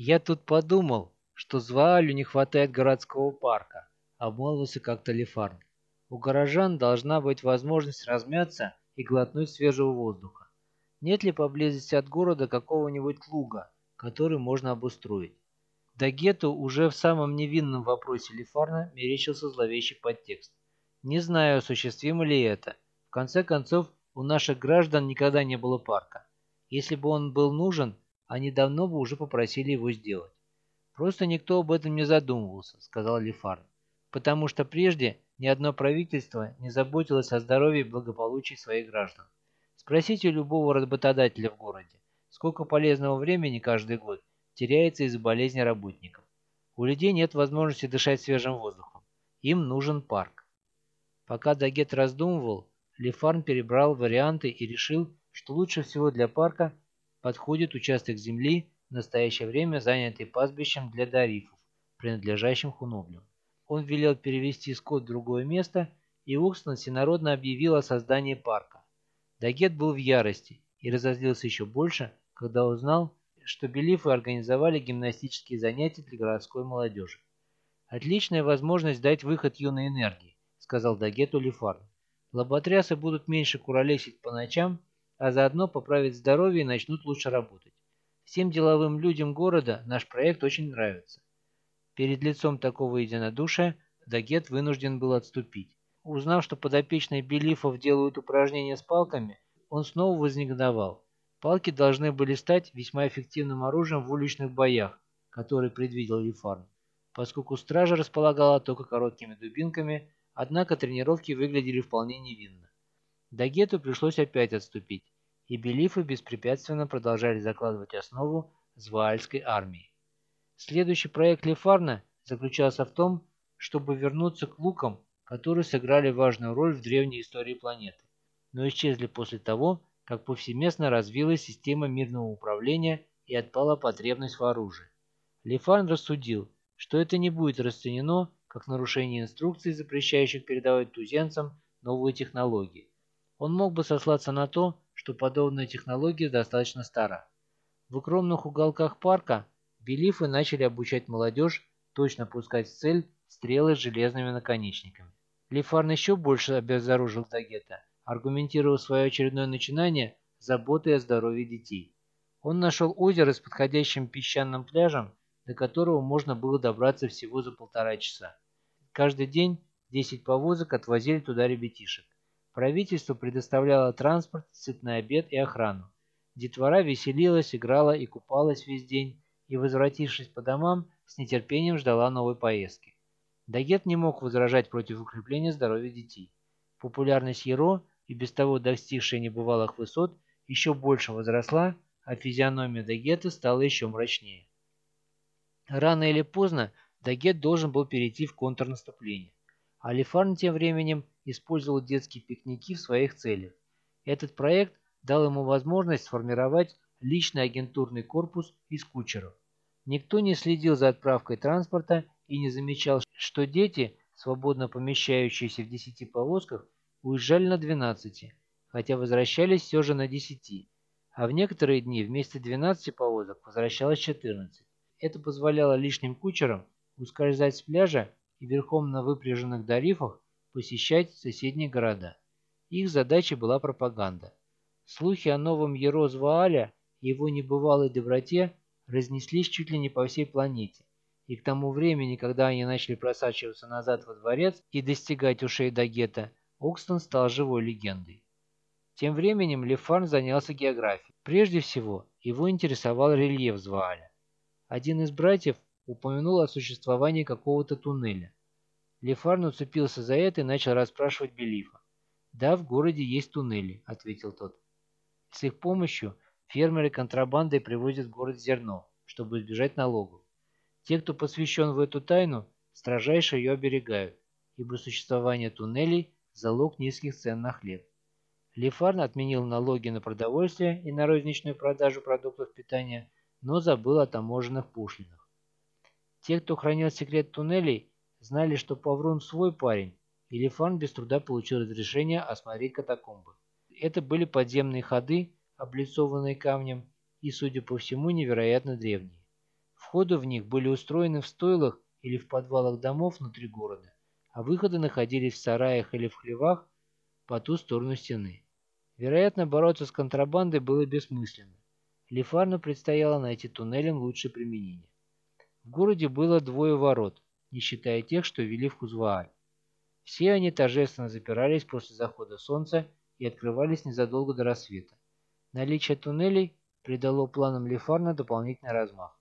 «Я тут подумал, что Зваалю не хватает городского парка», — обмолвился как-то Лефарн. «У горожан должна быть возможность размяться и глотнуть свежего воздуха. Нет ли поблизости от города какого-нибудь луга, который можно обустроить?» Дагету уже в самом невинном вопросе Лефарна мерещился зловещий подтекст. «Не знаю, осуществимо ли это. В конце концов, у наших граждан никогда не было парка. Если бы он был нужен, они давно бы уже попросили его сделать. Просто никто об этом не задумывался, сказал Лефарн, потому что прежде ни одно правительство не заботилось о здоровье и благополучии своих граждан. Спросите любого работодателя в городе, сколько полезного времени каждый год теряется из-за болезни работников. У людей нет возможности дышать свежим воздухом. Им нужен парк. Пока Дагет раздумывал, Лефарн перебрал варианты и решил, что лучше всего для парка подходит участок земли, в настоящее время занятый пастбищем для дарифов, принадлежащим хуноблям. Он велел перевести скот в другое место, и Укстон всенародно объявил о создании парка. Дагет был в ярости и разозлился еще больше, когда узнал, что белифы организовали гимнастические занятия для городской молодежи. «Отличная возможность дать выход юной энергии», — сказал Дагету Лефарн. «Лоботрясы будут меньше куролесить по ночам а заодно поправят здоровье и начнут лучше работать. Всем деловым людям города наш проект очень нравится. Перед лицом такого единодушия Дагет вынужден был отступить. Узнав, что подопечные Белифов делают упражнения с палками, он снова вознегодовал. Палки должны были стать весьма эффективным оружием в уличных боях, которые предвидел Лефарн, поскольку стража располагала только короткими дубинками, однако тренировки выглядели вполне невинно. Дагету пришлось опять отступить, и белифы беспрепятственно продолжали закладывать основу Зваальской армии. Следующий проект Лефарна заключался в том, чтобы вернуться к лукам, которые сыграли важную роль в древней истории планеты, но исчезли после того, как повсеместно развилась система мирного управления и отпала потребность в оружии. Лефарн рассудил, что это не будет расценено как нарушение инструкций, запрещающих передавать туземцам новые технологии, он мог бы сослаться на то, что подобная технология достаточно стара. В укромных уголках парка белифы начали обучать молодежь точно пускать в цель стрелы с железными наконечниками. Лефарн еще больше обезоружил Дагета, аргументировав свое очередное начинание заботой о здоровье детей. Он нашел озеро с подходящим песчаным пляжем, до которого можно было добраться всего за полтора часа. Каждый день 10 повозок отвозили туда ребятишек. Правительство предоставляло транспорт, сытный обед и охрану. Детвора веселилась, играла и купалась весь день, и, возвратившись по домам, с нетерпением ждала новой поездки. Дагет не мог возражать против укрепления здоровья детей. Популярность Еро, и без того достигшая небывалых высот, еще больше возросла, а физиономия Дагета стала еще мрачнее. Рано или поздно Дагет должен был перейти в контрнаступление. Алифарн тем временем использовал детские пикники в своих целях. Этот проект дал ему возможность сформировать личный агентурный корпус из кучеров. Никто не следил за отправкой транспорта и не замечал, что дети, свободно помещающиеся в 10 повозках, уезжали на 12, хотя возвращались все же на 10, а в некоторые дни вместо 12 повозок возвращалось 14. Это позволяло лишним кучерам ускользать с пляжа и верхом на выпряженных дарифах посещать соседние города. Их задачей была пропаганда. Слухи о новом Ерозвааля и его небывалой доброте разнеслись чуть ли не по всей планете, и к тому времени, когда они начали просачиваться назад во дворец и достигать ушей Дагета, Окстон стал живой легендой. Тем временем Лефарн занялся географией. Прежде всего, его интересовал рельеф Звааля. Один из братьев упомянул о существовании какого-то туннеля. Лефарн уцепился за это и начал расспрашивать Белифа. «Да, в городе есть туннели», — ответил тот. «С их помощью фермеры контрабандой привозят в город зерно, чтобы избежать налогов. Те, кто посвящен в эту тайну, строжайше ее оберегают, ибо существование туннелей – залог низких цен на хлеб. Лефарн отменил налоги на продовольствие и на розничную продажу продуктов питания, но забыл о таможенных пошлинах. Те, кто хранил секрет туннелей, знали, что Паврун свой парень, и Лефан без труда получил разрешение осмотреть катакомбы. Это были подземные ходы, облицованные камнем и, судя по всему, невероятно древние. Входы в них были устроены в стойлах или в подвалах домов внутри города, а выходы находились в сараях или в хлевах по ту сторону стены. Вероятно, бороться с контрабандой было бессмысленно. Лефарну предстояло найти туннелям лучшее применение. В городе было двое ворот, не считая тех, что вели в Хузвааль. Все они торжественно запирались после захода солнца и открывались незадолго до рассвета. Наличие туннелей придало планам Лефарна дополнительный размах.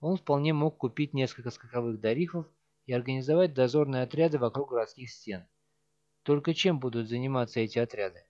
Он вполне мог купить несколько скаковых дарифов и организовать дозорные отряды вокруг городских стен. Только чем будут заниматься эти отряды?